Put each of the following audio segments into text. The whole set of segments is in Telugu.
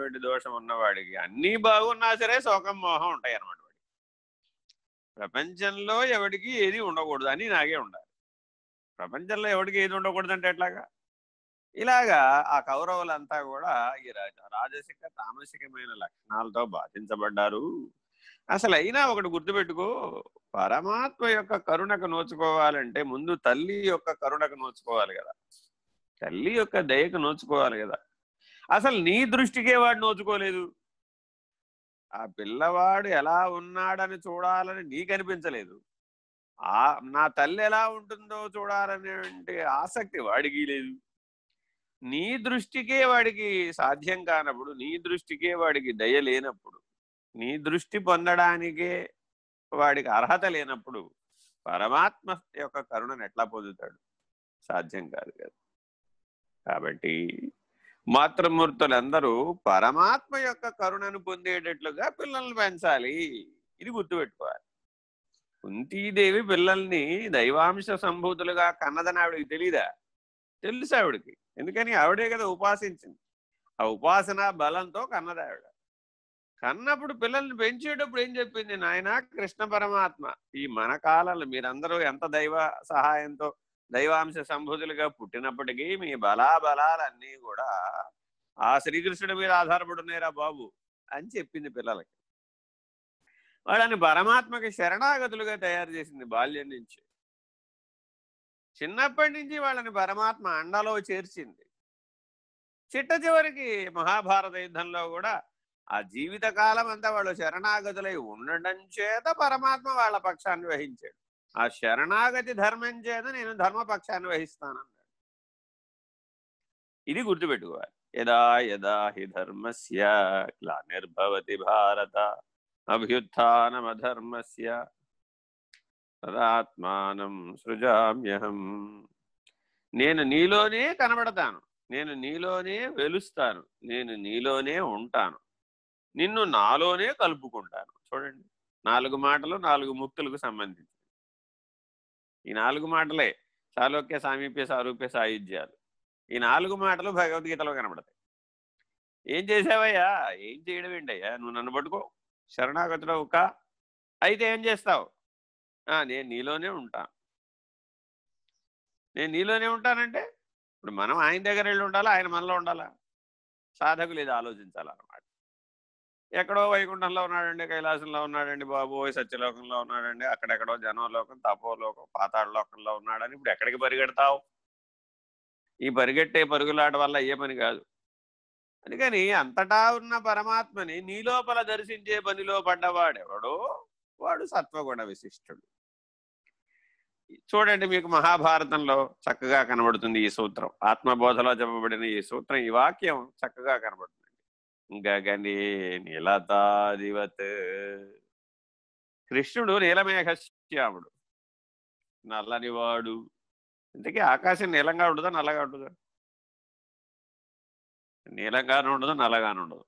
అనేటువంటి దోషం ఉన్నవాడికి అన్నీ బాగున్నా సరే శోకం మోహం ఉంటాయి అన్నమాట వాడికి. ప్రపంచంలో ఎవడికి ఏది ఉండకూడదు అని నాగే ఉండాలి. ప్రపంచంలో ఎవడికి ఏది ఉండకూడదు అంటే ఎట్లాగా? ఇలాగా ఆ కౌరవులంతా కూడా ఈ రాజసిక తామసికమైన లక్షణాలతో బాధించబడ్డారు. అసలు అయినా ఒకటి గుర్తుపెట్టుకో పరమాత్మ యొక్క కరుణకు నోచుకోవాలంటే ముందు తల్లి యొక్క కరుణకు నోచుకోవాలి కదా. తల్లి యొక్క దయకు నోచుకోవాలి కదా. అసలు నీ దృష్టికే వాడు నోచుకోలేదు. ఆ పిల్లవాడు ఎలా ఉన్నాడని చూడాలని నీకు అనిపించలేదు ఆ నా తల్లి ఎలా ఉంటుందో చూడాలనే ఆసక్తి వాడికి లేదు. నీ దృష్టికే వాడికి సాధ్యం కానప్పుడు నీ దృష్టికే వాడికి దయ లేనప్పుడు నీ దృష్టి పొందడానికే వాడికి అర్హత లేనప్పుడు పరమాత్మ యొక్క కరుణను ఎట్లా పొందుతాడు? సాధ్యం కాదు కదా. కాబట్టి మాతృమూర్తులందరూ పరమాత్మ యొక్క కరుణను పొందేటట్లుగా పిల్లల్ని పెంచాలి. ఇది గుర్తుపెట్టుకోవాలి. కుంతీదేవి పిల్లల్ని దైవాంశ సంభూతులుగా కన్నదని ఆవిడకి తెలీదా? తెలుసు ఆవిడకి. ఎందుకని? ఆవిడే కదా ఉపాసించింది. ఆ ఉపాసన బలంతో కన్నది ఆవిడ. కన్నప్పుడు పిల్లల్ని పెంచేటప్పుడు ఏం చెప్పింది? నాయన కృష్ణ పరమాత్మ ఈ మన కాలంలో మీరందరూ ఎంత దైవ సహాయంతో దైవాంశ సంభూతులుగా పుట్టినప్పటికీ మీ బలాబలాలన్నీ కూడా ఆ శ్రీకృష్ణుడి మీద ఆధారపడి ఉన్నాయిరా బాబు అని చెప్పింది పిల్లలకి. వాళ్ళని పరమాత్మకి శరణాగతులుగా తయారు చేసింది బాల్యం నుంచి. చిన్నప్పటి నుంచి వాళ్ళని పరమాత్మ అండలో చేర్చింది. చిట్ట చివరికి మహాభారత యుద్ధంలో కూడా ఆ జీవిత కాలం అంతా వాళ్ళు శరణాగతులై ఉండడం చేత పరమాత్మ వాళ్ళ పక్షాన్ని వహించాడు. ఆ శరణాగతి ధర్మం చేత నేను ధర్మపక్షాన్ని వహిస్తానన్నాడు. ఇది గుర్తుపెట్టుకోవాలి. యదా యదా హి ధర్మస్య గ్లానిర్భవతి భారత అభ్యుత్నమధర్మస్య తదాత్మానం సృజామ్యహం. నేను నీలోనే కనబడతాను. నేను నీలోనే వెలుస్తాను. నేను నీలోనే ఉంటాను. నిన్ను నాలోనే కలుపుకుంటాను. చూడండి. నాలుగు మాటలు నాలుగు ముక్తులకు సంబంధించి. ఈ నాలుగు మాటలే సాలోక్య సామీప్య సారూప్య సాయుధ్యాలు. ఈ నాలుగు మాటలు భగవద్గీతలో కనబడతాయి. ఏం చేసావయ్యా? ఏం చేయడం ఏంటయ్యా? నువ్వు నన్ను పట్టుకో. శరణాగతిలో ఒక అయితే ఏం చేస్తావు? నేను నీలోనే ఉంటాను నేను నీలోనే ఉంటానంటే ఇప్పుడు మనం ఆయన దగ్గర వెళ్ళి ఉండాలా? ఆయన మనలో ఉండాలా? సాధకులు ఇది ఆలోచించాలన్నమాట. ఎక్కడో వైకుంఠంలో ఉన్నాడండి కైలాసంలో ఉన్నాడండి బాబు సత్యలోకంలో ఉన్నాడండి అక్కడెక్కడో జనలోకం తపోలోకం పాతాళలోకంలో ఉన్నాడని ఇప్పుడు ఎక్కడికి పరిగెడతావు? ఈ పరిగెట్టే పరుగులాట వల్ల ఏ పని కాదు. అందుకని అంతటా ఉన్న పరమాత్మని నీ లోపల దర్శించే పనిలో పడ్డవాడెవడో? వాడు సత్వగుణ విశిష్టుడు. చూడండి మీకు మహాభారతంలో చక్కగా కనబడుతుంది ఈ సూత్రం. ఆత్మబోధలో చెప్పబడిన ఈ సూత్రం ఈ వాక్యం చక్కగా కనబడుతుంది. గగనే నీలతాదివత్ కృష్ణుడు నీలమేఘశ్యాముడు. నల్లనివాడు ఇంతకీ ఆకాశం నీలంగా ఉండదా నల్లగా ఉండదా నీలంగానే ఉండదు నల్లగానే ఉండదు.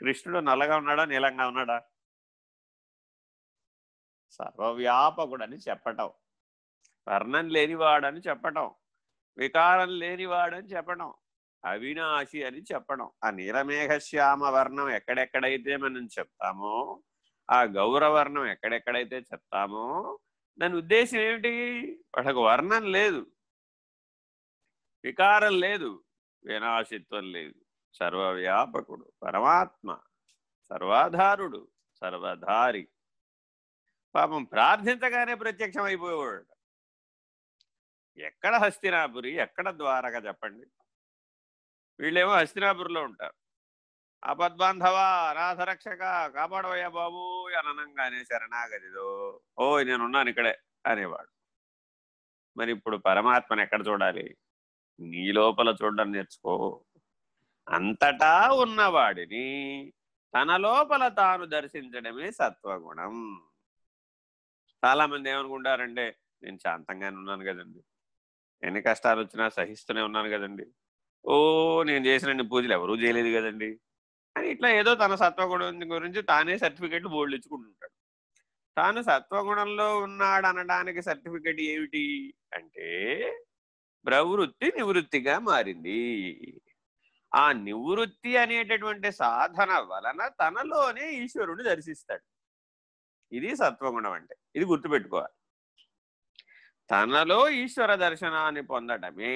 కృష్ణుడు నల్లగా ఉన్నాడా నీలంగా ఉన్నాడా? సర్వవ్యాపకుడని చెప్పటం. వర్ణం లేనివాడని చెప్పటం. వికారం లేనివాడని చెప్పటం. అవినాశి అని చెప్పడం. ఆ నీలమేఘశ్యామ వర్ణం ఎక్కడెక్కడైతే మనం చెప్తామో ఆ గౌరవర్ణం ఎక్కడెక్కడైతే చెప్తామో దాని ఉద్దేశం ఏమిటి? వాళ్ళకు వర్ణం లేదు. వికారం లేదు. వినాశిత్వం లేదు. సర్వవ్యాపకుడు పరమాత్మ సర్వాధారుడు సర్వధారి. పాపం ప్రార్థించగానే ప్రత్యక్షం అయిపోయేవాడు. ఎక్కడ హస్తినాపురి ఎక్కడ ద్వారక చెప్పండి? వీళ్ళేమో హస్తినాపురంలో ఉంటారు. ఆపద్బాంధవ అనాథరక్షక కాపాడవయ్యా బాబు అననంగానే శరణాగతిదో ఓ నేనున్నాను ఇక్కడే అనేవాడు. మరి ఇప్పుడు పరమాత్మను ఎక్కడ చూడాలి? నీ లోపల చూడడం నేర్చుకో. అంతటా ఉన్నవాడిని తన లోపల తాను దర్శించడమే సత్వగుణం. చాలా మంది ఏమనుకుంటారంటే నేను శాంతంగానే ఉన్నాను కదండి. ఎన్ని కష్టాలు వచ్చినా సహిస్తూనే ఉన్నాను కదండి. ఓ నేను చేసిన పూజలు ఎవరూ చేయలేదు కదండి. అని ఇట్లా ఏదో తన సత్వగుణం గురించి తానే సర్టిఫికెట్లు బోర్డు ఇచ్చుకుంటుంటాడు. తాను సత్వగుణంలో ఉన్నాడు అనడానికి సర్టిఫికెట్ ఏమిటి అంటే ప్రవృత్తి నివృత్తిగా మారింది. ఆ నివృత్తి అనేటటువంటి సాధన వలన తనలోనే ఈశ్వరుని దర్శిస్తాడు. ఇది సత్వగుణం అంటే. ఇది గుర్తుపెట్టుకోవాలి. తనలో ఈశ్వర దర్శనాన్ని పొందడమే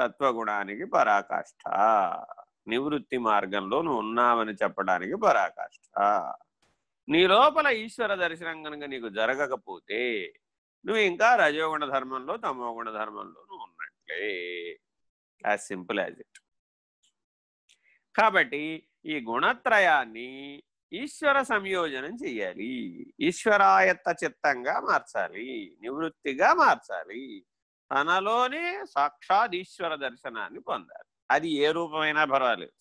సత్వగుణానికి పరాకాష్ఠ. నివృత్తి మార్గంలో నువ్వు ఉన్నావని చెప్పడానికి పరాకాష్ఠ. నీ లోపల ఈశ్వర దర్శనం కనుక నీకు జరగకపోతే నువ్వు ఇంకా రజోగుణ ధర్మంలో తమోగుణ ధర్మంలో నువ్వు ఉన్నట్లే. యాజ్ సింపుల్ యాజ్ ఇట్ కాబట్టి ఈ గుణత్రయాన్ని ఈశ్వర సంయోజనం చెయ్యాలి. ఈశ్వరాయత్త చిత్తంగా మార్చాలి. నివృత్తిగా మార్చాలి. తనలోనే సాక్షాత్ ఈశ్వర దర్శనాన్ని పొందాలి అది ఏ రూపమైనా పర్వాలేదు.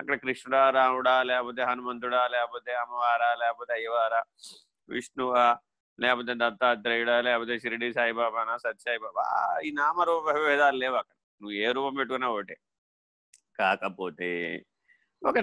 అక్కడ కృష్ణుడా రాముడా లేకపోతే హనుమంతుడా లేకపోతే అమ్మవారా లేకపోతే అయ్యవారా విష్ణువా లేకపోతే దత్తాత్రేయుడా లేకపోతే షిరిడి సాయిబాబానా సత్యసాయిబాబా ఈ నామరూప భేదాలు లేవు అక్కడ. నువ్వు ఏ రూపం పెట్టుకున్నా ఒకటే. కాకపోతే ఒక